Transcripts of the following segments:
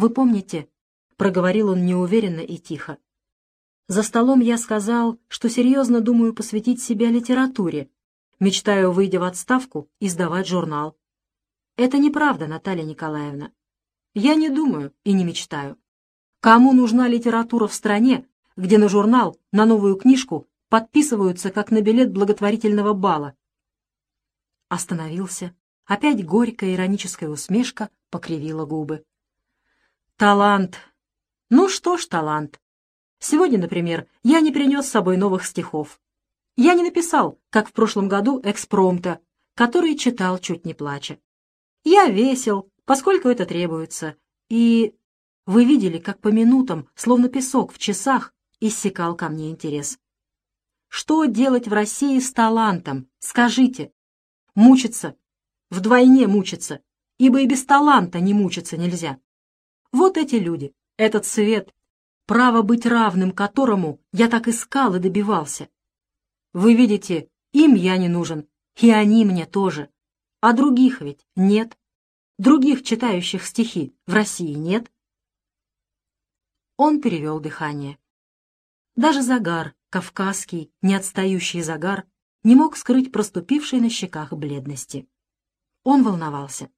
Вы помните?» — проговорил он неуверенно и тихо. «За столом я сказал, что серьезно думаю посвятить себя литературе, мечтаю, выйдя в отставку, издавать журнал. Это неправда, Наталья Николаевна. Я не думаю и не мечтаю. Кому нужна литература в стране, где на журнал, на новую книжку подписываются, как на билет благотворительного бала? Остановился. Опять горькая ироническая усмешка покривила губы. Талант. Ну что ж, талант. Сегодня, например, я не принес с собой новых стихов. Я не написал, как в прошлом году, экспромта, который читал чуть не плача. Я весел, поскольку это требуется, и вы видели, как по минутам, словно песок в часах, иссякал ко мне интерес. Что делать в России с талантом? Скажите. Мучиться. Вдвойне мучиться, ибо и без таланта не мучиться нельзя. Вот эти люди, этот свет, право быть равным которому я так искал и добивался. Вы видите, им я не нужен, и они мне тоже. А других ведь нет. Других читающих стихи в России нет. Он перевел дыхание. Даже загар, кавказский, неотстающий загар, не мог скрыть проступившей на щеках бледности. Он волновался.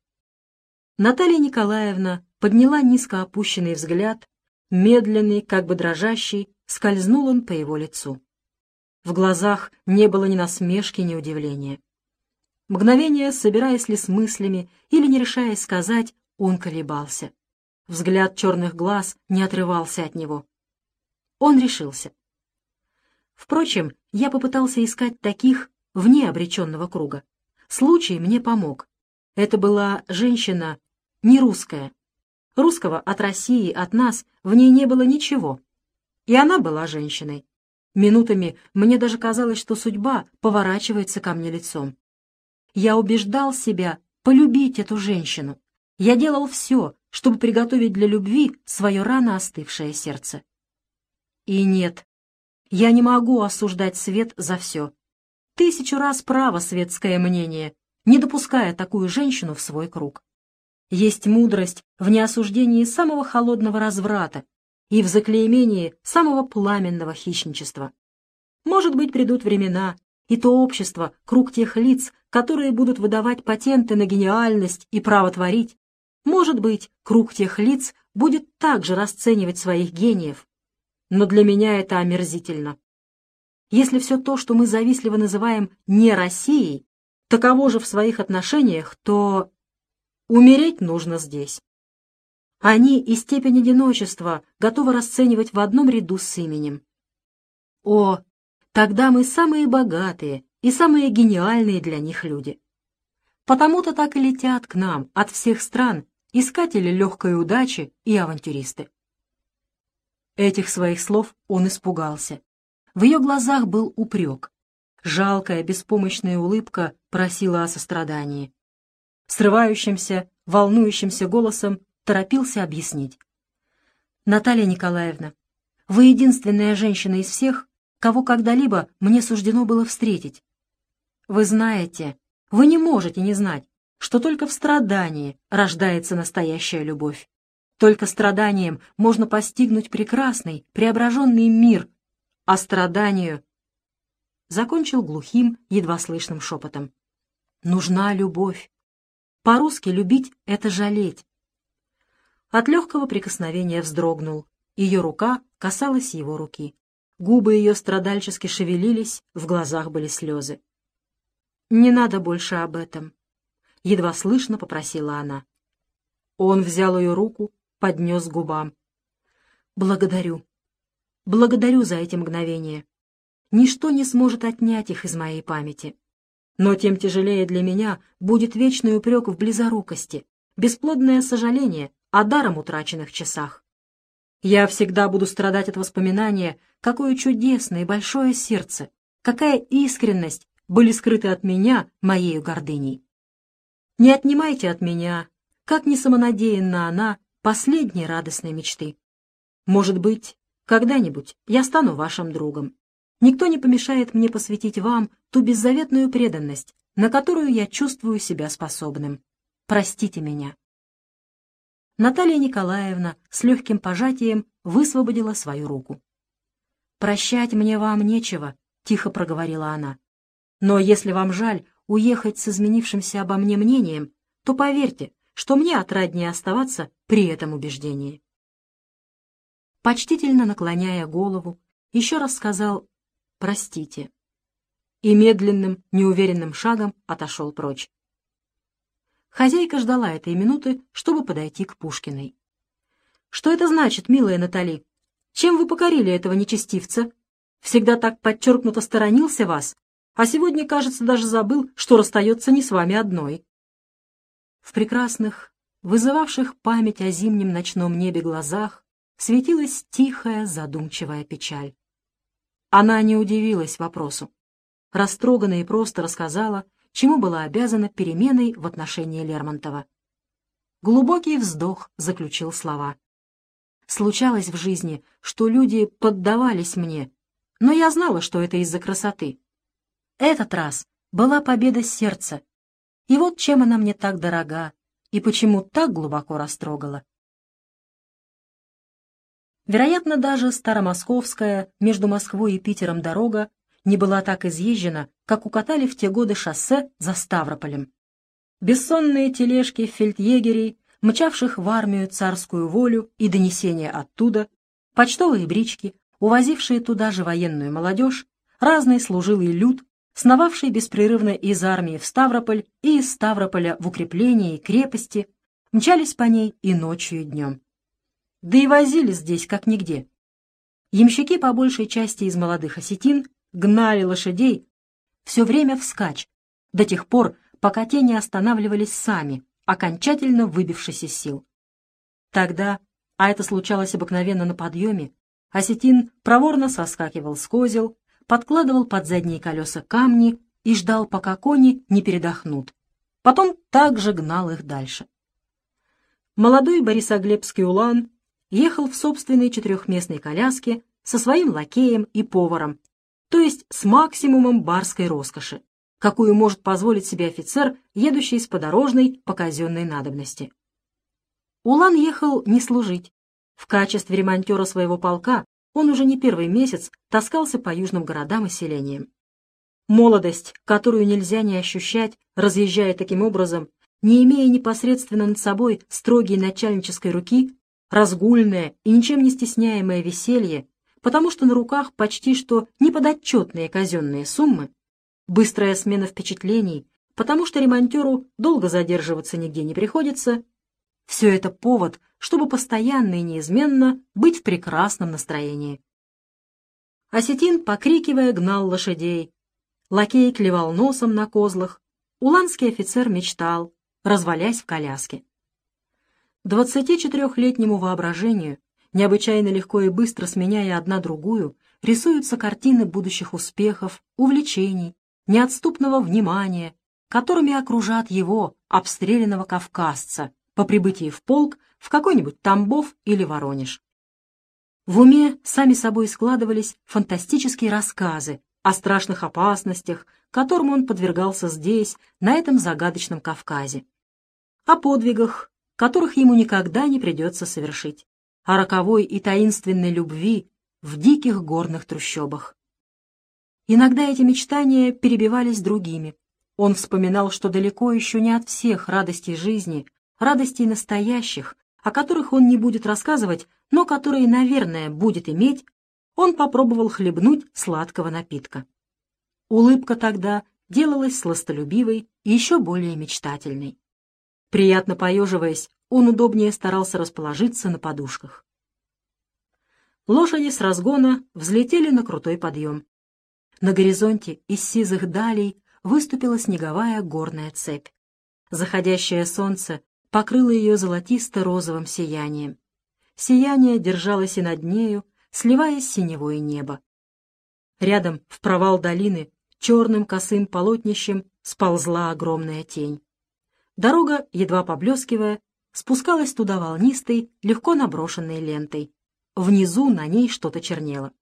Наталья Николаевна подняла низко опущенный взгляд, медленный, как бы дрожащий, скользнул он по его лицу. В глазах не было ни насмешки, ни удивления. Мгновение, собираясь ли с мыслями или не решаясь сказать, он колебался. Взгляд черных глаз не отрывался от него. Он решился. Впрочем, я попытался искать таких вне обреченного круга. Случай мне помог. Это была женщина не русская. Русского от России, от нас, в ней не было ничего. И она была женщиной. Минутами мне даже казалось, что судьба поворачивается ко мне лицом. Я убеждал себя полюбить эту женщину. Я делал все, чтобы приготовить для любви свое рано остывшее сердце. И нет, я не могу осуждать свет за все. Тысячу раз право светское мнение, не допуская такую женщину в свой круг. Есть мудрость в неосуждении самого холодного разврата, и в заклеймении самого пламенного хищничества. Может быть, придут времена, и то общество, круг тех лиц, которые будут выдавать патенты на гениальность и право творить, может быть, круг тех лиц будет также расценивать своих гениев. Но для меня это омерзительно. Если все то, что мы завистливо называем «не Россией», таково же в своих отношениях, то умереть нужно здесь. Они и степень одиночества готовы расценивать в одном ряду с именем. О, тогда мы самые богатые и самые гениальные для них люди. Потому-то так и летят к нам от всех стран искатели легкой удачи и авантюристы. Этих своих слов он испугался. В ее глазах был упрек. Жалкая, беспомощная улыбка просила о сострадании. Срывающимся, волнующимся голосом торопился объяснить. «Наталья Николаевна, вы единственная женщина из всех, кого когда-либо мне суждено было встретить. Вы знаете, вы не можете не знать, что только в страдании рождается настоящая любовь. Только страданием можно постигнуть прекрасный, преображенный мир, а страданию... Закончил глухим, едва слышным шепотом. Нужна любовь. По-русски любить — это жалеть. От легкого прикосновения вздрогнул. Ее рука касалась его руки. Губы ее страдальчески шевелились, в глазах были слезы. «Не надо больше об этом», — едва слышно попросила она. Он взял ее руку, поднес губам. «Благодарю. Благодарю за эти мгновения. Ничто не сможет отнять их из моей памяти. Но тем тяжелее для меня будет вечный упрек в близорукости, бесплодное сожаление о даром утраченных часах. Я всегда буду страдать от воспоминания, какое чудесное и большое сердце, какая искренность были скрыты от меня моею гордыней. Не отнимайте от меня, как не самонадеянна она, последней радостной мечты. Может быть, когда-нибудь я стану вашим другом. Никто не помешает мне посвятить вам ту беззаветную преданность, на которую я чувствую себя способным. Простите меня. Наталья Николаевна с легким пожатием высвободила свою руку. «Прощать мне вам нечего», — тихо проговорила она. «Но если вам жаль уехать с изменившимся обо мне мнением, то поверьте, что мне отраднее оставаться при этом убеждении». Почтительно наклоняя голову, еще раз сказал «простите» и медленным, неуверенным шагом отошел прочь. Хозяйка ждала этой минуты, чтобы подойти к Пушкиной. «Что это значит, милая Натали? Чем вы покорили этого нечестивца? Всегда так подчеркнуто сторонился вас, а сегодня, кажется, даже забыл, что расстается не с вами одной». В прекрасных, вызывавших память о зимнем ночном небе глазах светилась тихая, задумчивая печаль. Она не удивилась вопросу. Растроганно и просто рассказала, чему была обязана переменой в отношении Лермонтова. Глубокий вздох заключил слова. Случалось в жизни, что люди поддавались мне, но я знала, что это из-за красоты. Этот раз была победа сердца, и вот чем она мне так дорога, и почему так глубоко растрогала. Вероятно, даже старомосковская между Москвой и Питером дорога не была так изъезжена, как укатали в те годы шоссе за Ставрополем. Бессонные тележки фельдъегерей, мчавших в армию царскую волю и донесения оттуда, почтовые брички, увозившие туда же военную молодежь, разный служилый люд, сновавший беспрерывно из армии в Ставрополь и из Ставрополя в укрепления и крепости, мчались по ней и ночью, и днем. Да и возили здесь как нигде. Ямщики, по большей части из молодых осетин, гнали лошадей все время вскачь, до тех пор, пока те не останавливались сами, окончательно выбившись из сил. Тогда, а это случалось обыкновенно на подъеме, осетин проворно соскакивал с козел, подкладывал под задние колеса камни и ждал, пока кони не передохнут. Потом также гнал их дальше. Молодой Борисоглебский улан ехал в собственной четырехместной коляске со своим лакеем и поваром, то есть с максимумом барской роскоши, какую может позволить себе офицер, едущий с подорожной по казенной надобности. Улан ехал не служить. В качестве ремонтера своего полка он уже не первый месяц таскался по южным городам и селениям. Молодость, которую нельзя не ощущать, разъезжая таким образом, не имея непосредственно над собой строгой начальнической руки, разгульное и ничем не стесняемое веселье потому что на руках почти что неподотчетные казенные суммы, быстрая смена впечатлений, потому что ремонтеру долго задерживаться нигде не приходится, все это повод, чтобы постоянно и неизменно быть в прекрасном настроении. Осетин, покрикивая, гнал лошадей. Лакей клевал носом на козлах. Уланский офицер мечтал, развалясь в коляске. Двадцати четырехлетнему воображению необычайно легко и быстро сменяя одна другую, рисуются картины будущих успехов, увлечений, неотступного внимания, которыми окружат его, обстрелянного кавказца, по прибытии в полк в какой-нибудь Тамбов или Воронеж. В уме сами собой складывались фантастические рассказы о страшных опасностях, которым он подвергался здесь, на этом загадочном Кавказе, о подвигах, которых ему никогда не придется совершить о роковой и таинственной любви в диких горных трущобах. Иногда эти мечтания перебивались другими. Он вспоминал, что далеко еще не от всех радостей жизни, радостей настоящих, о которых он не будет рассказывать, но которые, наверное, будет иметь, он попробовал хлебнуть сладкого напитка. Улыбка тогда делалась сластолюбивой и еще более мечтательной. Приятно поеживаясь, он удобнее старался расположиться на подушках. Лошади с разгона взлетели на крутой подъем. На горизонте из сизых далей выступила снеговая горная цепь. Заходящее солнце покрыло ее золотисто-розовым сиянием. Сияние держалось и над нею, сливаясь с синевое небо. Рядом, в провал долины, черным косым полотнищем сползла огромная тень. Дорога, едва поблескивая, спускалась туда волнистой, легко наброшенной лентой. Внизу на ней что-то чернело.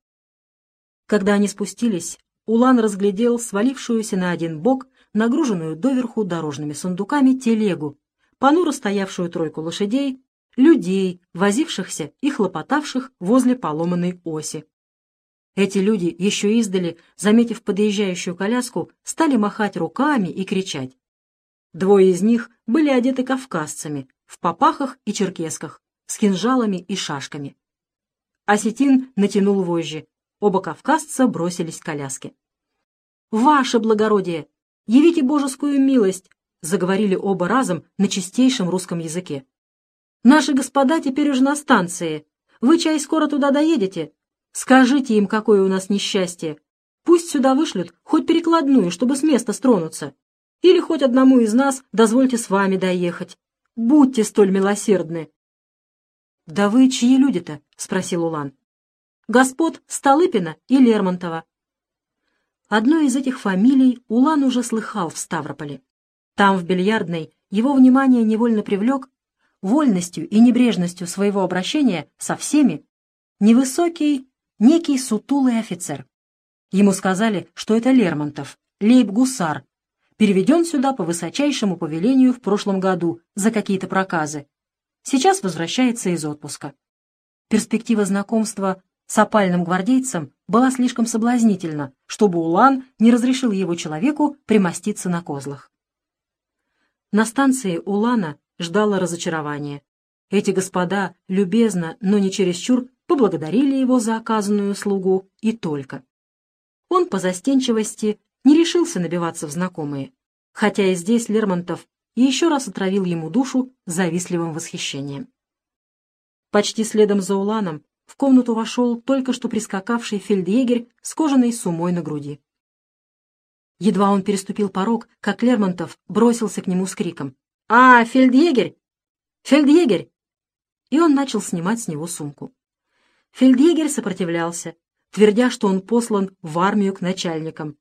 Когда они спустились, Улан разглядел свалившуюся на один бок, нагруженную доверху дорожными сундуками телегу, понуро стоявшую тройку лошадей, людей, возившихся и хлопотавших возле поломанной оси. Эти люди, еще издали, заметив подъезжающую коляску, стали махать руками и кричать. Двое из них были одеты кавказцами, в попахах и черкесках, с кинжалами и шашками. Осетин натянул вожжи. Оба кавказца бросились к коляске. «Ваше благородие! Явите божескую милость!» — заговорили оба разом на чистейшем русском языке. «Наши господа теперь уже на станции. Вы, чай, скоро туда доедете? Скажите им, какое у нас несчастье. Пусть сюда вышлют хоть перекладную, чтобы с места стронуться. Или хоть одному из нас дозвольте с вами доехать. Будьте столь милосердны. — Да вы чьи люди-то? — спросил Улан. — Господ Столыпина и Лермонтова. Одной из этих фамилий Улан уже слыхал в Ставрополе. Там, в бильярдной, его внимание невольно привлек вольностью и небрежностью своего обращения со всеми невысокий некий сутулый офицер. Ему сказали, что это Лермонтов, лейб-гусар, переведен сюда по высочайшему повелению в прошлом году за какие-то проказы. Сейчас возвращается из отпуска. Перспектива знакомства с опальным гвардейцем была слишком соблазнительна, чтобы Улан не разрешил его человеку примоститься на козлах. На станции Улана ждало разочарование. Эти господа любезно, но не чересчур, поблагодарили его за оказанную услугу и только. Он по застенчивости не решился набиваться в знакомые, хотя и здесь Лермонтов еще раз отравил ему душу завистливым восхищением. Почти следом за Уланом в комнату вошел только что прискакавший фельдъегерь с кожаной сумой на груди. Едва он переступил порог, как Лермонтов бросился к нему с криком. «А, фельдъегерь! Фельдъегерь!» И он начал снимать с него сумку. Фельдъегерь сопротивлялся, твердя, что он послан в армию к начальникам.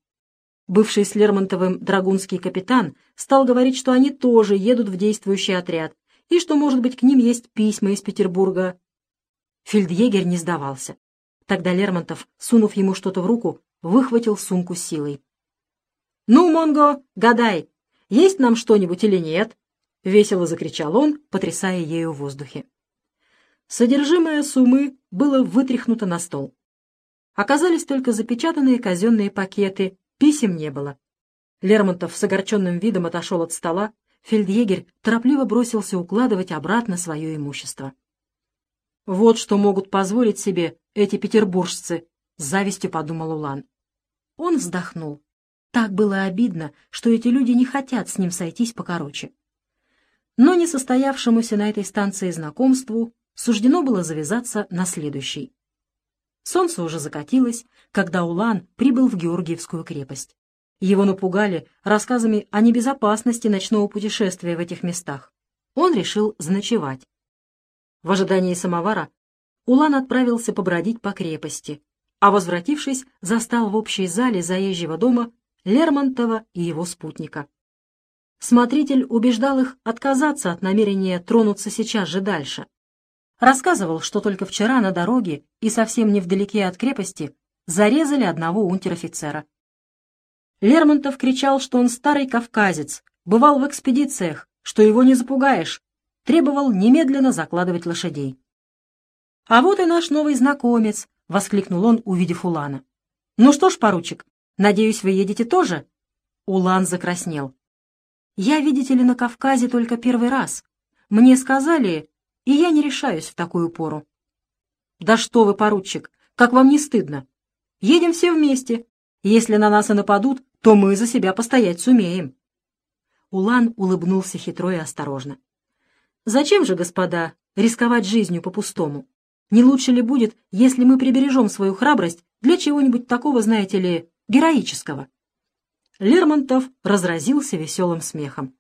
Бывший с Лермонтовым драгунский капитан стал говорить, что они тоже едут в действующий отряд, и что, может быть, к ним есть письма из Петербурга. Фельдъегерь не сдавался. Тогда Лермонтов, сунув ему что-то в руку, выхватил сумку силой. «Ну, Монго, гадай, есть нам что-нибудь или нет?» — весело закричал он, потрясая ею в воздухе. Содержимое суммы было вытряхнуто на стол. Оказались только запечатанные казенные пакеты, писем не было. Лермонтов с огорченным видом отошел от стола, фельдъегерь торопливо бросился укладывать обратно свое имущество. «Вот что могут позволить себе эти петербуржцы», — с завистью подумал Улан. Он вздохнул. Так было обидно, что эти люди не хотят с ним сойтись покороче. Но несостоявшемуся на этой станции знакомству суждено было завязаться на следующий. Солнце уже закатилось, когда Улан прибыл в Георгиевскую крепость. Его напугали рассказами о небезопасности ночного путешествия в этих местах. Он решил заночевать. В ожидании самовара Улан отправился побродить по крепости, а, возвратившись, застал в общей зале заезжего дома Лермонтова и его спутника. Смотритель убеждал их отказаться от намерения тронуться сейчас же дальше, Рассказывал, что только вчера на дороге и совсем невдалеке от крепости зарезали одного унтер-офицера. Лермонтов кричал, что он старый кавказец, бывал в экспедициях, что его не запугаешь, требовал немедленно закладывать лошадей. «А вот и наш новый знакомец», — воскликнул он, увидев Улана. «Ну что ж, поручик, надеюсь, вы едете тоже?» Улан закраснел. «Я, видите ли, на Кавказе только первый раз. Мне сказали, и я не решаюсь в такую пору. «Да что вы, поручик, как вам не стыдно? Едем все вместе. Если на нас и нападут, то мы за себя постоять сумеем». Улан улыбнулся хитро и осторожно. «Зачем же, господа, рисковать жизнью по-пустому? Не лучше ли будет, если мы прибережем свою храбрость для чего-нибудь такого, знаете ли, героического?» Лермонтов разразился веселым смехом.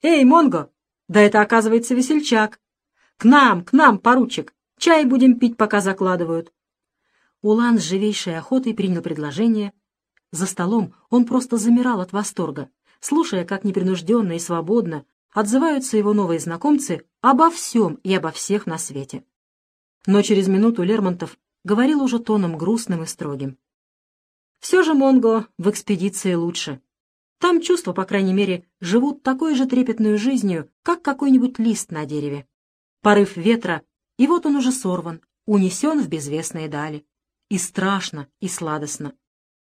«Эй, Монго! Да это, оказывается, весельчак! «К нам, к нам, поручик! Чай будем пить, пока закладывают!» Улан с живейшей охотой принял предложение. За столом он просто замирал от восторга, слушая, как непринужденно и свободно отзываются его новые знакомцы обо всем и обо всех на свете. Но через минуту Лермонтов говорил уже тоном грустным и строгим. «Все же, Монго, в экспедиции лучше. Там чувства, по крайней мере, живут такой же трепетной жизнью, как какой-нибудь лист на дереве. Порыв ветра, и вот он уже сорван, унесен в безвестные дали. И страшно, и сладостно.